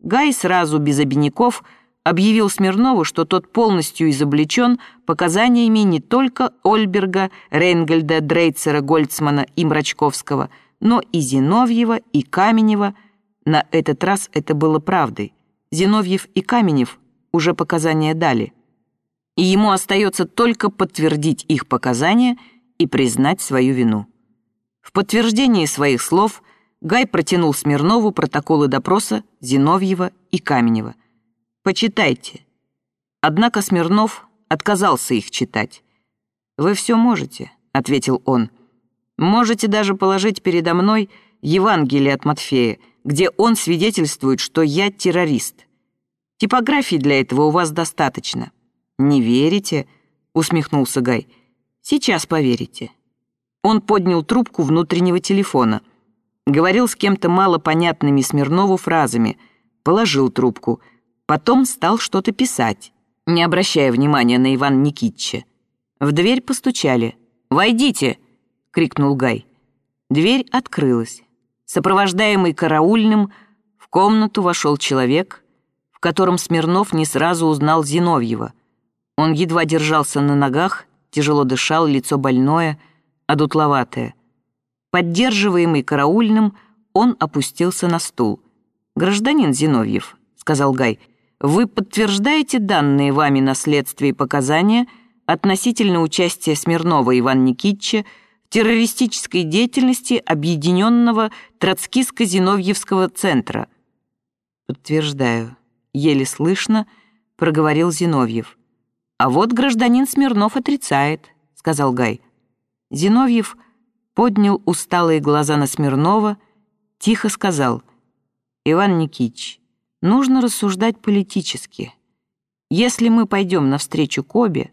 Гай сразу без обиняков объявил Смирнову, что тот полностью изобличен показаниями не только Ольберга, Рейнгельда, Дрейцера, Гольцмана и Мрачковского, но и Зиновьева, и Каменева. На этот раз это было правдой. Зиновьев и Каменев уже показания дали. И ему остается только подтвердить их показания и признать свою вину. В подтверждении своих слов Гай протянул Смирнову протоколы допроса Зиновьева и Каменева. «Почитайте». Однако Смирнов отказался их читать. «Вы все можете», — ответил он. «Можете даже положить передо мной Евангелие от Матфея, где он свидетельствует, что я террорист. Типографии для этого у вас достаточно». «Не верите?» — усмехнулся Гай. «Сейчас поверите». Он поднял трубку внутреннего телефона. Говорил с кем-то малопонятными Смирнову фразами. Положил трубку. Потом стал что-то писать, не обращая внимания на Ивана Никитича. В дверь постучали. «Войдите!» — крикнул Гай. Дверь открылась. Сопровождаемый караульным, в комнату вошел человек, в котором Смирнов не сразу узнал Зиновьева. Он едва держался на ногах, тяжело дышал, лицо больное — одутловатое. Поддерживаемый караульным, он опустился на стул. «Гражданин Зиновьев», — сказал Гай, — «вы подтверждаете данные вами на следствии показания относительно участия Смирнова Ивана Никитича в террористической деятельности Объединенного Троцкиско-Зиновьевского центра?» «Подтверждаю», — еле слышно проговорил Зиновьев. «А вот гражданин Смирнов отрицает», — сказал Гай. Зиновьев поднял усталые глаза на Смирнова, тихо сказал, «Иван Никитич, нужно рассуждать политически. Если мы пойдем навстречу Кобе,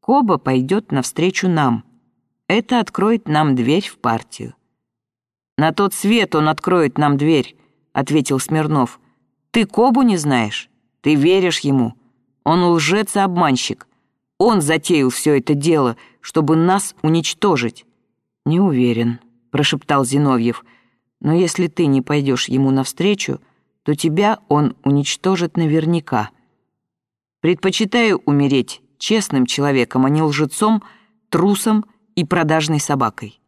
Коба пойдет навстречу нам. Это откроет нам дверь в партию». «На тот свет он откроет нам дверь», — ответил Смирнов. «Ты Кобу не знаешь? Ты веришь ему? Он лжец и обманщик. Он затеял все это дело, чтобы нас уничтожить». «Не уверен», — прошептал Зиновьев. «Но если ты не пойдешь ему навстречу, то тебя он уничтожит наверняка. Предпочитаю умереть честным человеком, а не лжецом, трусом и продажной собакой».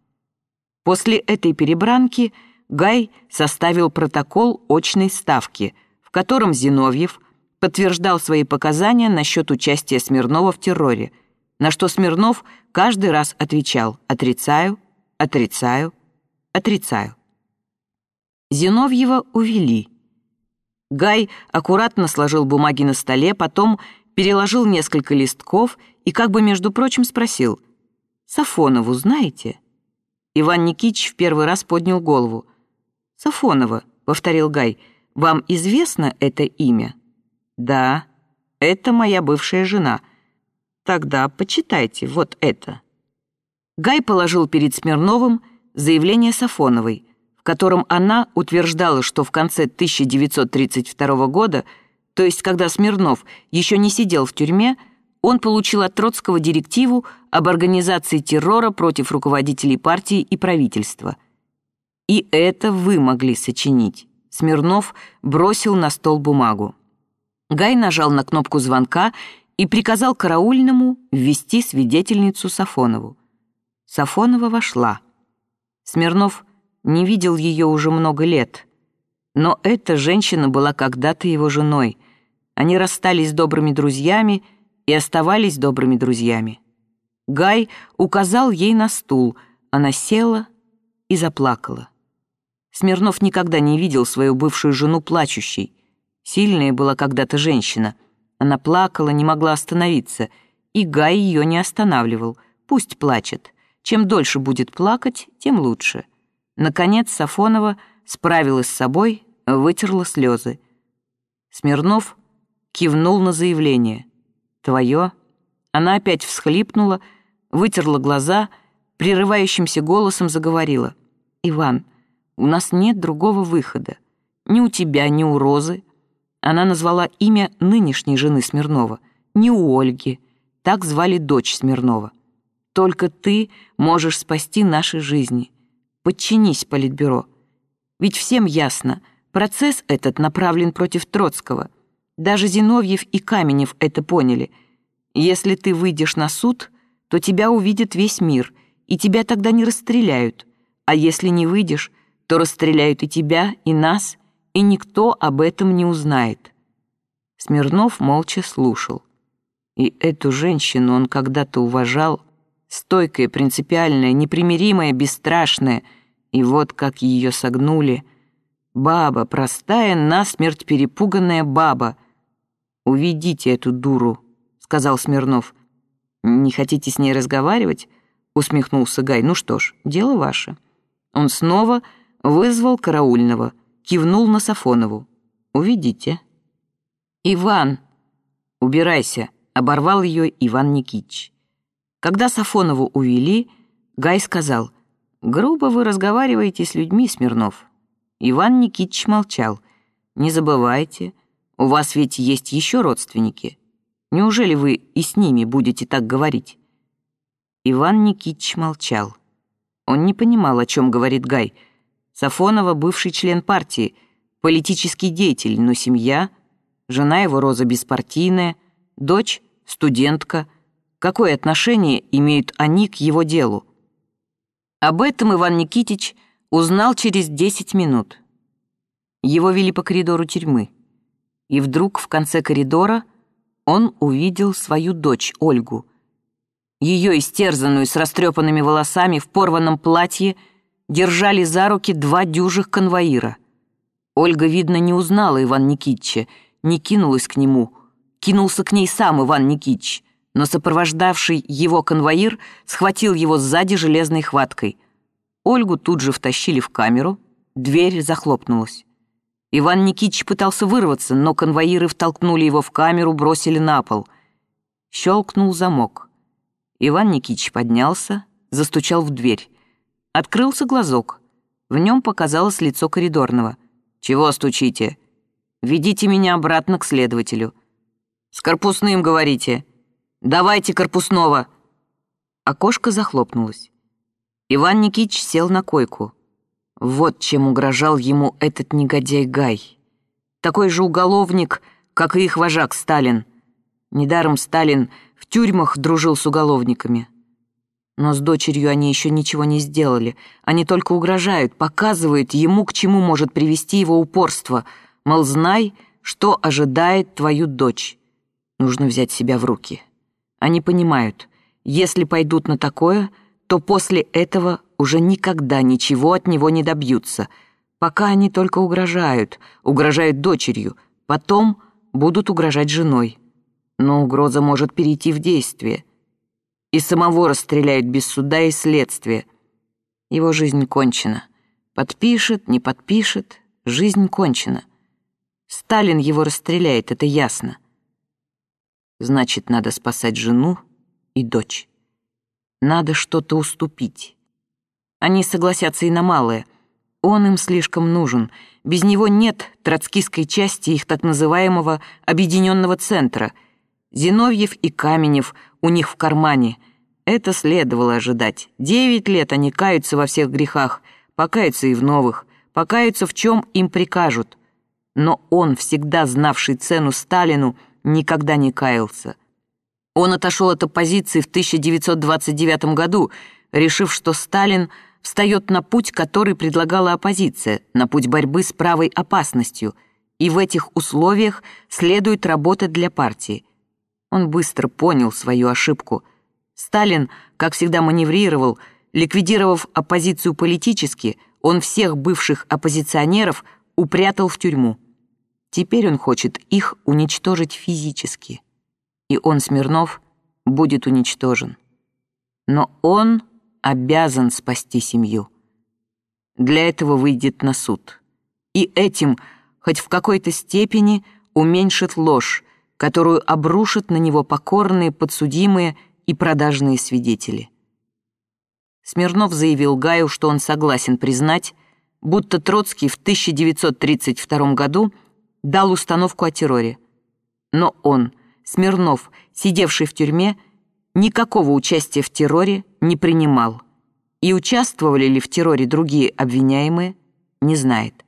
После этой перебранки Гай составил протокол очной ставки, в котором Зиновьев подтверждал свои показания насчет участия Смирнова в терроре, на что Смирнов каждый раз отвечал «отрицаю, отрицаю, отрицаю». Зиновьева увели. Гай аккуратно сложил бумаги на столе, потом переложил несколько листков и как бы, между прочим, спросил «Сафонову знаете?» Иван Никитич в первый раз поднял голову. «Сафонова», — повторил Гай, — «вам известно это имя?» «Да, это моя бывшая жена. Тогда почитайте вот это». Гай положил перед Смирновым заявление Сафоновой, в котором она утверждала, что в конце 1932 года, то есть когда Смирнов еще не сидел в тюрьме, он получил от Троцкого директиву об организации террора против руководителей партии и правительства. И это вы могли сочинить. Смирнов бросил на стол бумагу. Гай нажал на кнопку звонка и приказал караульному ввести свидетельницу Сафонову. Сафонова вошла. Смирнов не видел ее уже много лет. Но эта женщина была когда-то его женой. Они расстались добрыми друзьями и оставались добрыми друзьями. Гай указал ей на стул. Она села и заплакала. Смирнов никогда не видел свою бывшую жену плачущей. Сильная была когда-то женщина. Она плакала, не могла остановиться, и Гай ее не останавливал. Пусть плачет. Чем дольше будет плакать, тем лучше. Наконец Сафонова справилась с собой, вытерла слезы. Смирнов кивнул на заявление. «Твое?» Она опять всхлипнула, вытерла глаза, прерывающимся голосом заговорила. «Иван, у нас нет другого выхода. Ни у тебя, ни у Розы она назвала имя нынешней жены Смирнова, не у Ольги. Так звали дочь Смирнова. «Только ты можешь спасти наши жизни. Подчинись, Политбюро. Ведь всем ясно, Процесс этот направлен против Троцкого. Даже Зиновьев и Каменев это поняли. Если ты выйдешь на суд, то тебя увидит весь мир, и тебя тогда не расстреляют. А если не выйдешь, то расстреляют и тебя, и нас, и никто об этом не узнает». Смирнов молча слушал. И эту женщину он когда-то уважал, стойкая, принципиальная, непримиримая, бесстрашная, и вот как ее согнули. Баба, простая, насмерть перепуганная баба. «Уведите эту дуру», — сказал Смирнов. «Не хотите с ней разговаривать?» — усмехнулся Гай. «Ну что ж, дело ваше». Он снова вызвал караульного, кивнул на Сафонову. «Уведите». «Иван!» «Убирайся!» — оборвал ее Иван Никитич. Когда Сафонову увели, Гай сказал, «Грубо вы разговариваете с людьми, Смирнов». Иван Никитич молчал. «Не забывайте, у вас ведь есть еще родственники. Неужели вы и с ними будете так говорить?» Иван Никитич молчал. Он не понимал, о чем говорит Гай. Сафонова — бывший член партии, политический деятель, но семья жена его Роза беспартийная, дочь — студентка. Какое отношение имеют они к его делу? Об этом Иван Никитич узнал через 10 минут. Его вели по коридору тюрьмы. И вдруг в конце коридора он увидел свою дочь Ольгу. Ее истерзанную с растрепанными волосами в порванном платье держали за руки два дюжих конвоира. Ольга, видно, не узнала Иван Никитича, не кинулась к нему. Кинулся к ней сам Иван Никитич, но сопровождавший его конвоир схватил его сзади железной хваткой. Ольгу тут же втащили в камеру, дверь захлопнулась. Иван Никитич пытался вырваться, но конвоиры втолкнули его в камеру, бросили на пол. Щелкнул замок. Иван Никитич поднялся, застучал в дверь. Открылся глазок. В нем показалось лицо коридорного. «Чего стучите?» Ведите меня обратно к следователю. С корпусным говорите. Давайте корпусного. Окошко захлопнулось. Иван Никитич сел на койку. Вот чем угрожал ему этот негодяй Гай. Такой же уголовник, как и их вожак Сталин. Недаром Сталин в тюрьмах дружил с уголовниками. Но с дочерью они еще ничего не сделали. Они только угрожают, показывают ему, к чему может привести его упорство — Мол, знай, что ожидает твою дочь. Нужно взять себя в руки. Они понимают, если пойдут на такое, то после этого уже никогда ничего от него не добьются. Пока они только угрожают, угрожают дочерью, потом будут угрожать женой. Но угроза может перейти в действие. И самого расстреляют без суда и следствия. Его жизнь кончена. Подпишет, не подпишет, жизнь кончена. Сталин его расстреляет, это ясно. Значит, надо спасать жену и дочь. Надо что-то уступить. Они согласятся и на малое. Он им слишком нужен. Без него нет троцкистской части их так называемого объединенного центра. Зиновьев и Каменев у них в кармане. Это следовало ожидать. Девять лет они каются во всех грехах, покаются и в новых, покаются в чем им прикажут — но он, всегда знавший цену Сталину, никогда не каялся. Он отошел от оппозиции в 1929 году, решив, что Сталин встает на путь, который предлагала оппозиция, на путь борьбы с правой опасностью, и в этих условиях следует работать для партии. Он быстро понял свою ошибку. Сталин, как всегда, маневрировал, ликвидировав оппозицию политически, он всех бывших оппозиционеров упрятал в тюрьму. Теперь он хочет их уничтожить физически. И он, Смирнов, будет уничтожен. Но он обязан спасти семью. Для этого выйдет на суд. И этим, хоть в какой-то степени, уменьшит ложь, которую обрушат на него покорные подсудимые и продажные свидетели. Смирнов заявил Гаю, что он согласен признать, будто Троцкий в 1932 году – дал установку о терроре. Но он, Смирнов, сидевший в тюрьме, никакого участия в терроре не принимал. И участвовали ли в терроре другие обвиняемые, не знает.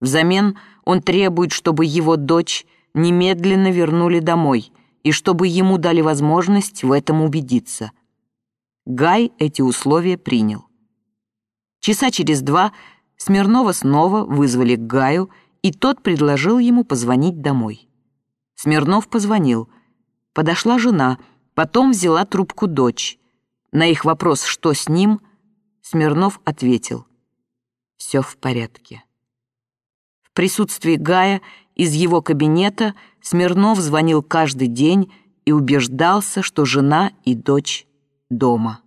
Взамен он требует, чтобы его дочь немедленно вернули домой и чтобы ему дали возможность в этом убедиться. Гай эти условия принял. Часа через два Смирнова снова вызвали к Гаю, и тот предложил ему позвонить домой. Смирнов позвонил. Подошла жена, потом взяла трубку дочь. На их вопрос «что с ним?» Смирнов ответил «все в порядке». В присутствии Гая из его кабинета Смирнов звонил каждый день и убеждался, что жена и дочь дома.